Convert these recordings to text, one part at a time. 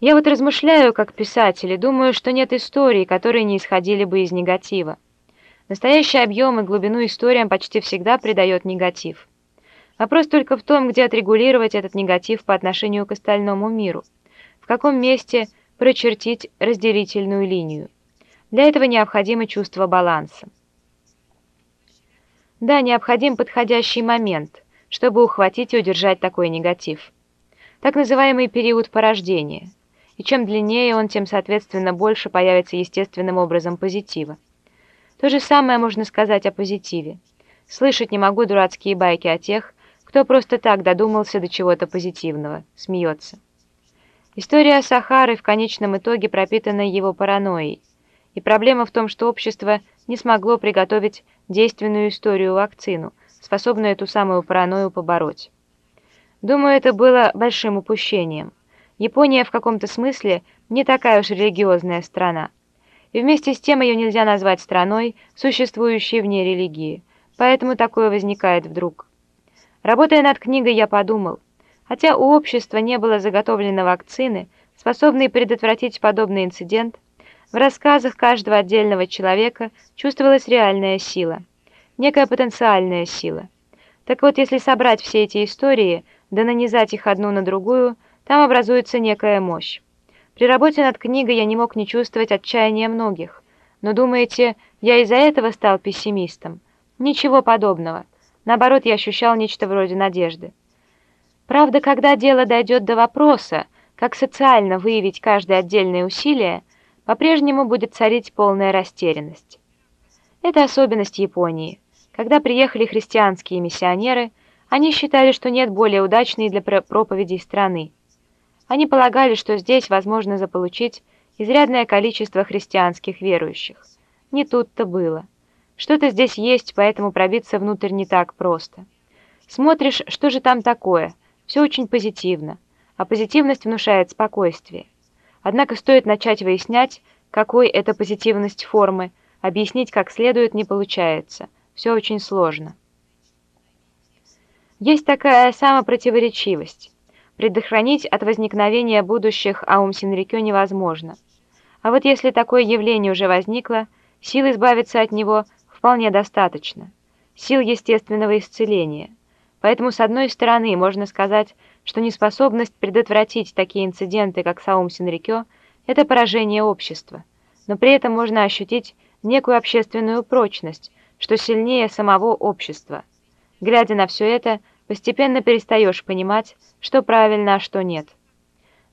Я вот размышляю как писатель и думаю, что нет истории, которые не исходили бы из негатива. Настоящий объем и глубину историям почти всегда придает негатив. Вопрос только в том, где отрегулировать этот негатив по отношению к остальному миру, в каком месте прочертить разделительную линию. Для этого необходимо чувство баланса. Да, необходим подходящий момент, чтобы ухватить и удержать такой негатив. Так называемый период порождения – и чем длиннее он, тем, соответственно, больше появится естественным образом позитива. То же самое можно сказать о позитиве. Слышать не могу дурацкие байки о тех, кто просто так додумался до чего-то позитивного, смеется. История Сахары в конечном итоге пропитана его паранойей, и проблема в том, что общество не смогло приготовить действенную историю-вакцину, способную эту самую паранойю побороть. Думаю, это было большим упущением. Япония в каком-то смысле не такая уж религиозная страна. И вместе с тем ее нельзя назвать страной, существующей вне религии. Поэтому такое возникает вдруг. Работая над книгой, я подумал, хотя у общества не было заготовленной вакцины, способной предотвратить подобный инцидент, в рассказах каждого отдельного человека чувствовалась реальная сила, некая потенциальная сила. Так вот, если собрать все эти истории, да нанизать их одну на другую – там образуется некая мощь. При работе над книгой я не мог не чувствовать отчаяния многих. Но думаете, я из-за этого стал пессимистом? Ничего подобного. Наоборот, я ощущал нечто вроде надежды. Правда, когда дело дойдет до вопроса, как социально выявить каждое отдельное усилие, по-прежнему будет царить полная растерянность. Это особенность Японии. Когда приехали христианские миссионеры, они считали, что нет более удачной для проповедей страны. Они полагали, что здесь возможно заполучить изрядное количество христианских верующих. Не тут-то было. Что-то здесь есть, поэтому пробиться внутрь не так просто. Смотришь, что же там такое, все очень позитивно, а позитивность внушает спокойствие. Однако стоит начать выяснять, какой это позитивность формы, объяснить как следует не получается, все очень сложно. Есть такая самопротиворечивость. Предохранить от возникновения будущих Аум Синрикё невозможно. А вот если такое явление уже возникло, сил избавиться от него вполне достаточно. Сил естественного исцеления. Поэтому, с одной стороны, можно сказать, что неспособность предотвратить такие инциденты, как Саум Синрикё, это поражение общества. Но при этом можно ощутить некую общественную прочность, что сильнее самого общества. Глядя на все это, Постепенно перестаешь понимать, что правильно, а что нет.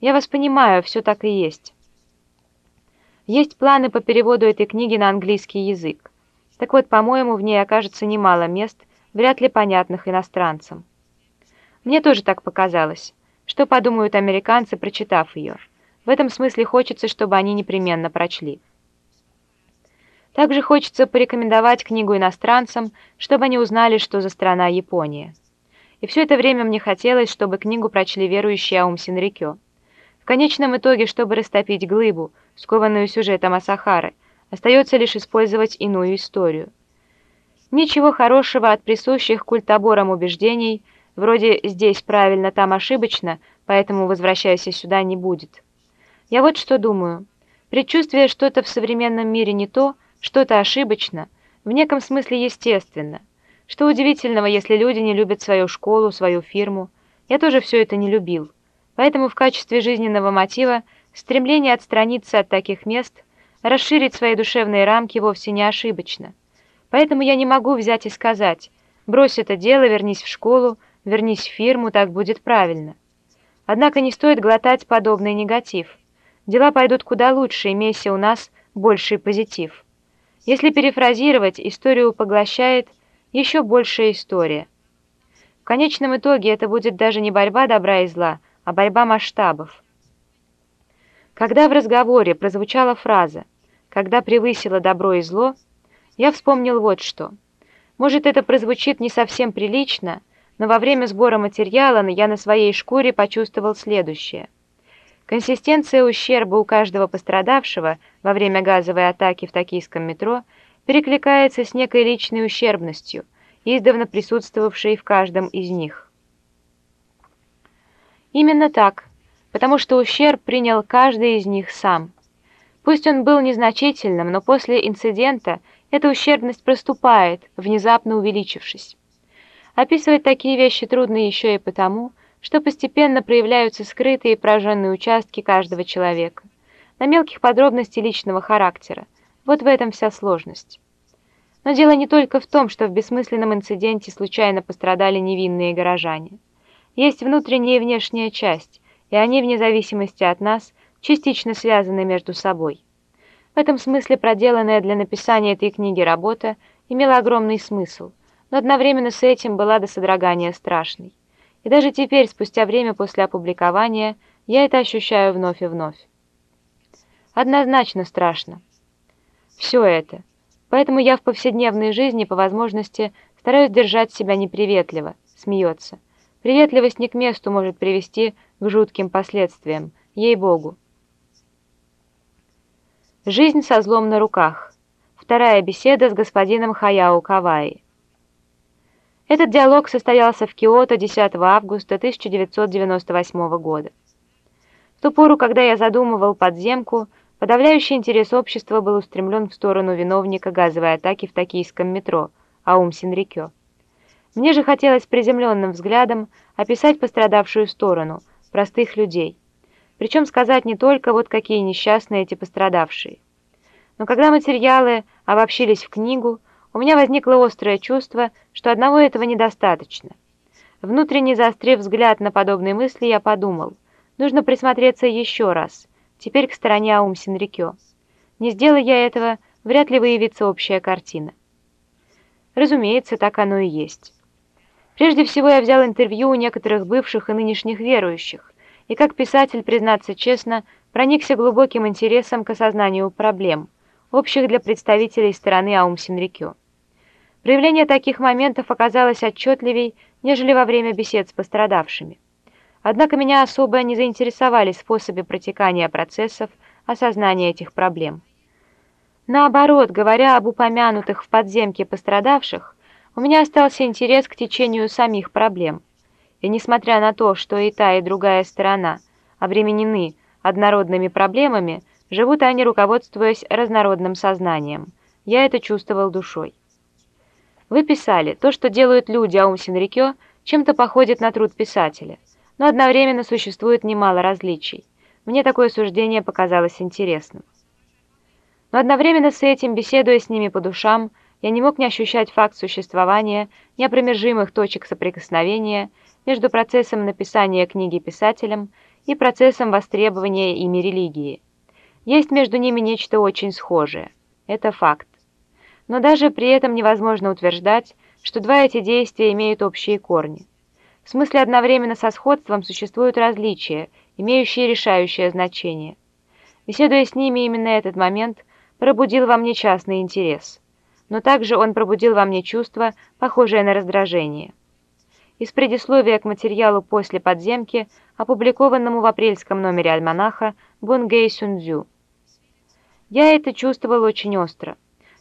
Я вас понимаю, все так и есть. Есть планы по переводу этой книги на английский язык. Так вот, по-моему, в ней окажется немало мест, вряд ли понятных иностранцам. Мне тоже так показалось. Что подумают американцы, прочитав ее? В этом смысле хочется, чтобы они непременно прочли. Также хочется порекомендовать книгу иностранцам, чтобы они узнали, что за страна Япония. И все это время мне хотелось, чтобы книгу прочли верующие Аум Синрикё. В конечном итоге, чтобы растопить глыбу, скованную сюжетом Асахары, остается лишь использовать иную историю. Ничего хорошего от присущих культоборам убеждений, вроде «здесь правильно, там ошибочно, поэтому возвращайся сюда» не будет. Я вот что думаю. Предчувствие что-то в современном мире не то, что-то ошибочно, в неком смысле естественно – что удивительного, если люди не любят свою школу, свою фирму? Я тоже все это не любил. Поэтому в качестве жизненного мотива стремление отстраниться от таких мест, расширить свои душевные рамки вовсе не ошибочно. Поэтому я не могу взять и сказать «брось это дело, вернись в школу, вернись в фирму, так будет правильно». Однако не стоит глотать подобный негатив. Дела пойдут куда лучше, имейся у нас больший позитив. Если перефразировать, историю поглощает – еще большая история. В конечном итоге это будет даже не борьба добра и зла, а борьба масштабов. Когда в разговоре прозвучала фраза «когда превысило добро и зло», я вспомнил вот что. Может, это прозвучит не совсем прилично, но во время сбора материала я на своей шкуре почувствовал следующее. Консистенция ущерба у каждого пострадавшего во время газовой атаки в токийском метро – перекликается с некой личной ущербностью, издавна присутствовавшей в каждом из них. Именно так. потому что ущерб принял каждый из них сам. Пусть он был незначительным, но после инцидента эта ущербность проступает, внезапно увеличившись. Описывать такие вещи трудно еще и потому, что постепенно проявляются скрытые и прожженные участки каждого человека, на мелких подробностей личного характера. Вот в этом вся сложность. Но дело не только в том, что в бессмысленном инциденте случайно пострадали невинные горожане. Есть внутренняя и внешняя часть, и они, вне зависимости от нас, частично связаны между собой. В этом смысле проделанная для написания этой книги работа имела огромный смысл, но одновременно с этим была до содрогания страшной. И даже теперь, спустя время после опубликования, я это ощущаю вновь и вновь. Однозначно страшно. Все это – Поэтому я в повседневной жизни по возможности стараюсь держать себя неприветливо, смеется. Приветливость не к месту может привести к жутким последствиям, ей-богу. Жизнь со злом на руках. Вторая беседа с господином Хаяо Каваи. Этот диалог состоялся в Киото 10 августа 1998 года. В ту пору, когда я задумывал подземку, Подавляющий интерес общества был устремлен в сторону виновника газовой атаки в токийском метро, Аум Синрикё. Мне же хотелось приземленным взглядом описать пострадавшую сторону, простых людей. Причем сказать не только вот какие несчастные эти пострадавшие. Но когда материалы обобщились в книгу, у меня возникло острое чувство, что одного этого недостаточно. Внутренне заострив взгляд на подобные мысли, я подумал, нужно присмотреться еще раз – Теперь к стороне Аум Синрикё. Не сделай я этого, вряд ли выявится общая картина. Разумеется, так оно и есть. Прежде всего я взял интервью у некоторых бывших и нынешних верующих, и как писатель, признаться честно, проникся глубоким интересом к осознанию проблем, общих для представителей стороны Аум Синрикё. Проявление таких моментов оказалось отчетливей, нежели во время бесед с пострадавшими. Однако меня особо не заинтересовали способы протекания процессов осознания этих проблем. Наоборот, говоря об упомянутых в подземке пострадавших, у меня остался интерес к течению самих проблем. И несмотря на то, что и та, и другая сторона обременены однородными проблемами, живут они, руководствуясь разнородным сознанием. Я это чувствовал душой. Вы писали, то, что делают люди Аум Синрикё, чем-то походит на труд писателя – но одновременно существует немало различий. Мне такое суждение показалось интересным. Но одновременно с этим, беседуя с ними по душам, я не мог не ощущать факт существования неопромержимых точек соприкосновения между процессом написания книги писателем и процессом востребования ими религии. Есть между ними нечто очень схожее. Это факт. Но даже при этом невозможно утверждать, что два эти действия имеют общие корни. В смысле одновременно со сходством существуют различия, имеющие решающее значение. Беседуя с ними, именно этот момент пробудил во мне частный интерес. Но также он пробудил во мне чувство, похожее на раздражение. Из предисловия к материалу после подземки, опубликованному в апрельском номере альманаха Бунгэй Сюнзю. Я это чувствовал очень остро.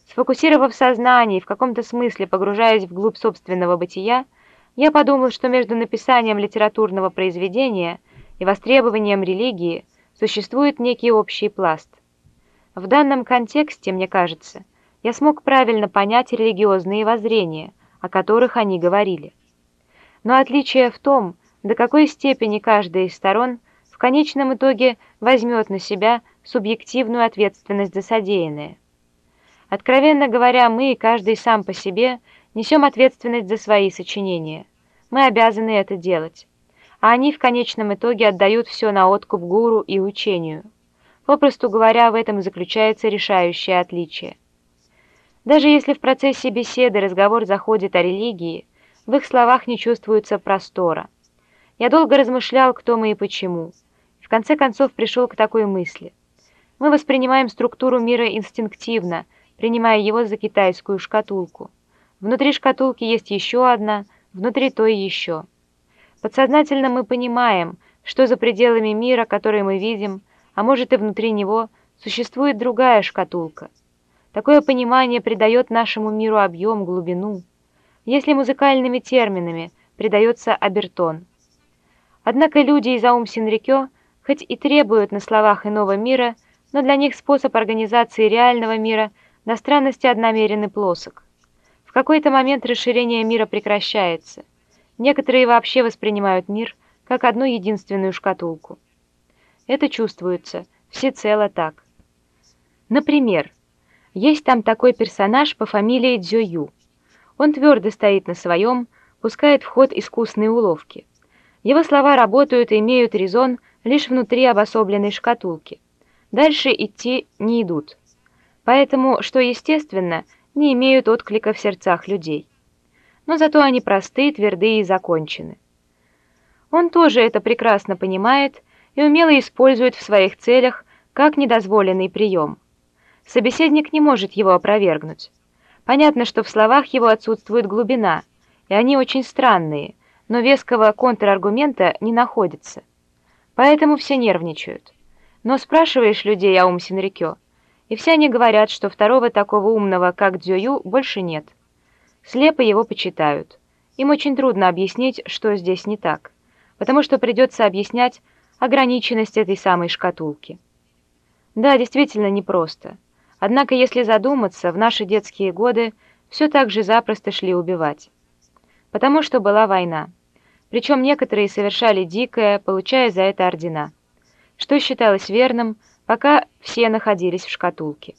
Сфокусировав сознание и в каком-то смысле погружаясь вглубь собственного бытия, я подумал, что между написанием литературного произведения и востребованием религии существует некий общий пласт. В данном контексте, мне кажется, я смог правильно понять религиозные воззрения, о которых они говорили. Но отличие в том, до какой степени каждая из сторон в конечном итоге возьмет на себя субъективную ответственность за содеянное. Откровенно говоря, мы, каждый сам по себе, несем ответственность за свои сочинения. Мы обязаны это делать. А они в конечном итоге отдают все на откуп гуру и учению. Попросту говоря, в этом заключается решающее отличие. Даже если в процессе беседы разговор заходит о религии, в их словах не чувствуется простора. Я долго размышлял, кто мы и почему. В конце концов пришел к такой мысли. Мы воспринимаем структуру мира инстинктивно, принимая его за китайскую шкатулку. Внутри шкатулки есть еще одна, внутри той еще. Подсознательно мы понимаем, что за пределами мира, который мы видим, а может и внутри него, существует другая шкатулка. Такое понимание придает нашему миру объем, глубину. Если музыкальными терминами придается обертон. Однако люди из Аум Синрикё хоть и требуют на словах иного мира, но для них способ организации реального мира на странности одномерен и плосок. В какой-то момент расширение мира прекращается. Некоторые вообще воспринимают мир как одну единственную шкатулку. Это чувствуется всецело так. Например, есть там такой персонаж по фамилии Дзюю. Он твердо стоит на своем, пускает в ход искусные уловки. Его слова работают и имеют резон лишь внутри обособленной шкатулки. Дальше идти не идут. Поэтому, что естественно, не имеют отклика в сердцах людей. Но зато они просты, тверды и закончены. Он тоже это прекрасно понимает и умело использует в своих целях как недозволенный прием. Собеседник не может его опровергнуть. Понятно, что в словах его отсутствует глубина, и они очень странные, но веского контраргумента не находится. Поэтому все нервничают. Но спрашиваешь людей о Ум Синрикё, и все они говорят, что второго такого умного, как Дзюю, больше нет. Слепо его почитают. Им очень трудно объяснить, что здесь не так, потому что придется объяснять ограниченность этой самой шкатулки. Да, действительно непросто. Однако, если задуматься, в наши детские годы все так же запросто шли убивать. Потому что была война. Причем некоторые совершали дикое, получая за это ордена. Что считалось верным, пока все находились в шкатулке.